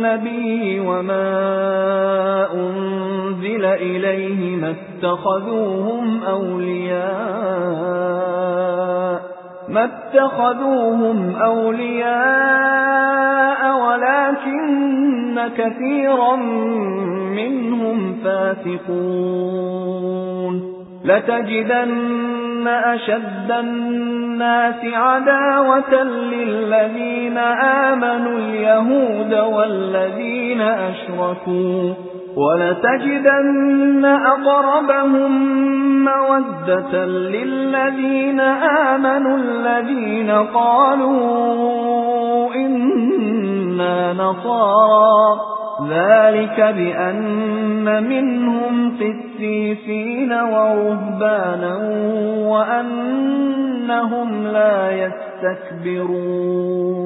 وَالنَّبِيِّ وَمَا أُنْزِلَ إِلَيْهِ مَا اتَّخَذُوهُمْ أَوْلِيَاءَ مَا اتَّخَذُوهُمْ أَوْلِيَاءَ وَلَكِنَّ كَثِيرًا مِنْهُمْ فَاسِقُونَ. لَتَجِدَنَّ أَشَدَّ النَّاسِ عَدَاوَةً لِلَّذِينَ آمَنُوا الْيَهُودَ وَالَّذِينَ أَشْرَكُوا وَلَتَجِدَنَّ أَقْرَبَهُم مَّوَدَّةً لِّلَّذِينَ آمَنُوا الَّذِينَ قَالُوا إِنَّا نَصَارَىٰ ذَلِكَ بِأَنَّ مِنْهُمْ قِسِّيسِينَ وَرُهْبَانًا وَأَنَّهُمْ لَا يَسْتَكْبِرُونَ.